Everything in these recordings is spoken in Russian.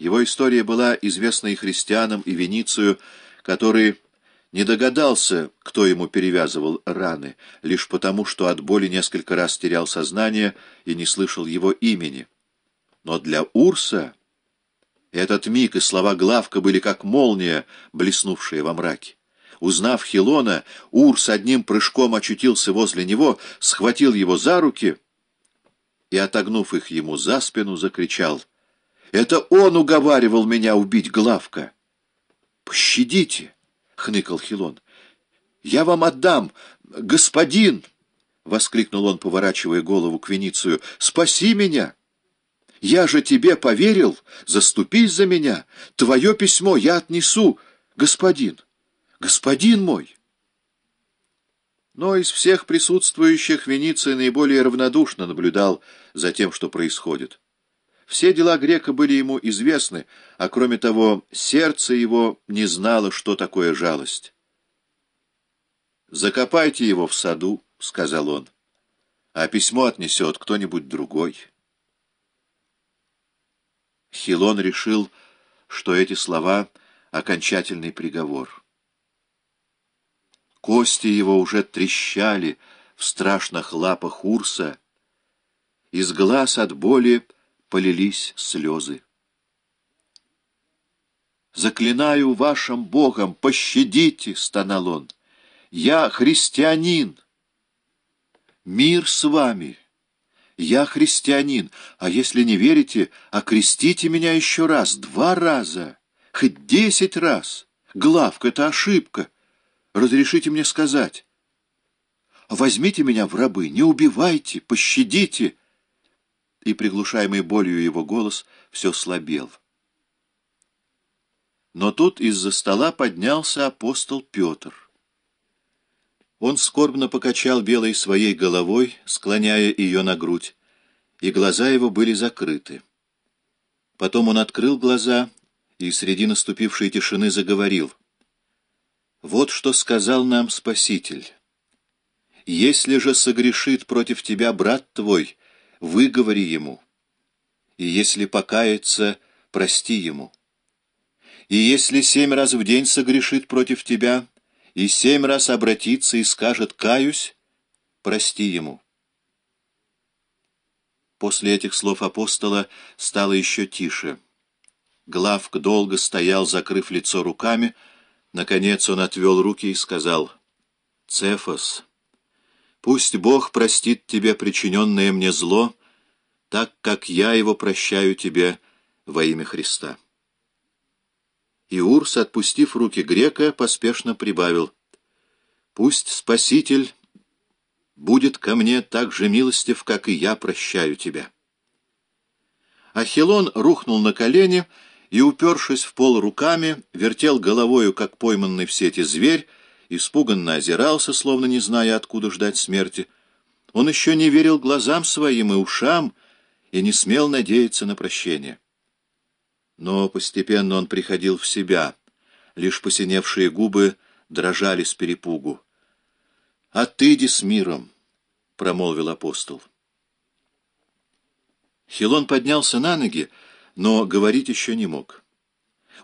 Его история была известна и христианам, и Веницию, который не догадался, кто ему перевязывал раны, лишь потому, что от боли несколько раз терял сознание и не слышал его имени. Но для Урса этот миг и слова Главка были как молния, блеснувшая во мраке. Узнав Хилона, Урс одним прыжком очутился возле него, схватил его за руки и, отогнув их ему за спину, закричал. «Это он уговаривал меня убить Главка!» «Пощадите!» — хныкал Хилон. «Я вам отдам, господин!» — воскликнул он, поворачивая голову к Веницию. «Спаси меня!» Я же тебе поверил, заступись за меня. Твое письмо я отнесу, господин, господин мой. Но из всех присутствующих Вениций наиболее равнодушно наблюдал за тем, что происходит. Все дела грека были ему известны, а кроме того, сердце его не знало, что такое жалость. «Закопайте его в саду», — сказал он, — «а письмо отнесет кто-нибудь другой». Хилон решил, что эти слова — окончательный приговор. Кости его уже трещали в страшных лапах Урса, из глаз от боли полились слезы. «Заклинаю вашим Богом, пощадите!» — стонал он. «Я христианин! Мир с вами!» Я христианин, а если не верите, окрестите меня еще раз, два раза, хоть десять раз. Главка — это ошибка. Разрешите мне сказать. Возьмите меня в рабы, не убивайте, пощадите. И приглушаемый болью его голос все слабел. Но тут из-за стола поднялся апостол Петр. Он скорбно покачал белой своей головой, склоняя ее на грудь, и глаза его были закрыты. Потом он открыл глаза и среди наступившей тишины заговорил. «Вот что сказал нам Спаситель. Если же согрешит против тебя брат твой, выговори ему, и если покается, прости ему. И если семь раз в день согрешит против тебя, — и семь раз обратится и скажет «каюсь», прости ему. После этих слов апостола стало еще тише. Главк долго стоял, закрыв лицо руками. Наконец он отвел руки и сказал, «Цефос, пусть Бог простит тебе причиненное мне зло, так как я его прощаю тебе во имя Христа». И Урс, отпустив руки грека, поспешно прибавил. «Пусть Спаситель будет ко мне так же милостив, как и я прощаю тебя». Ахилон рухнул на колени и, упершись в пол руками, вертел головою, как пойманный в сети зверь, испуганно озирался, словно не зная, откуда ждать смерти. Он еще не верил глазам своим и ушам и не смел надеяться на прощение. Но постепенно он приходил в себя. Лишь посиневшие губы дрожали с перепугу. «Отыди с миром!» — промолвил апостол. Хилон поднялся на ноги, но говорить еще не мог.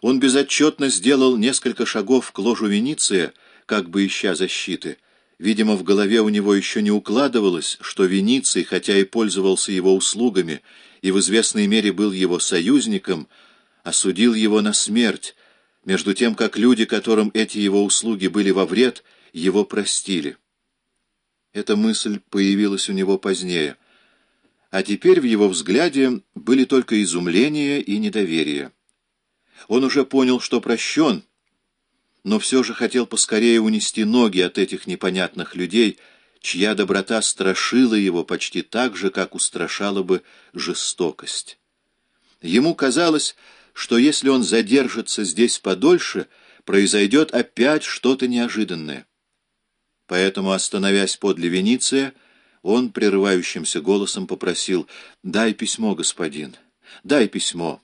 Он безотчетно сделал несколько шагов к ложу Вениция, как бы ища защиты. Видимо, в голове у него еще не укладывалось, что Вениций, хотя и пользовался его услугами и в известной мере был его союзником, — осудил его на смерть, между тем, как люди, которым эти его услуги были во вред, его простили. Эта мысль появилась у него позднее, а теперь в его взгляде были только изумление и недоверие. Он уже понял, что прощен, но все же хотел поскорее унести ноги от этих непонятных людей, чья доброта страшила его почти так же, как устрашала бы жестокость. Ему казалось, что если он задержится здесь подольше, произойдет опять что-то неожиданное. Поэтому, остановясь подле Вениция, он прерывающимся голосом попросил «Дай письмо, господин, дай письмо».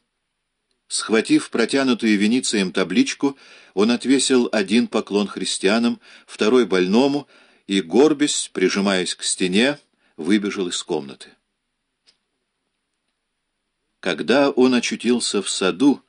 Схватив протянутую Веницием табличку, он отвесил один поклон христианам, второй больному и, горбясь, прижимаясь к стене, выбежал из комнаты. когда он очутился в саду,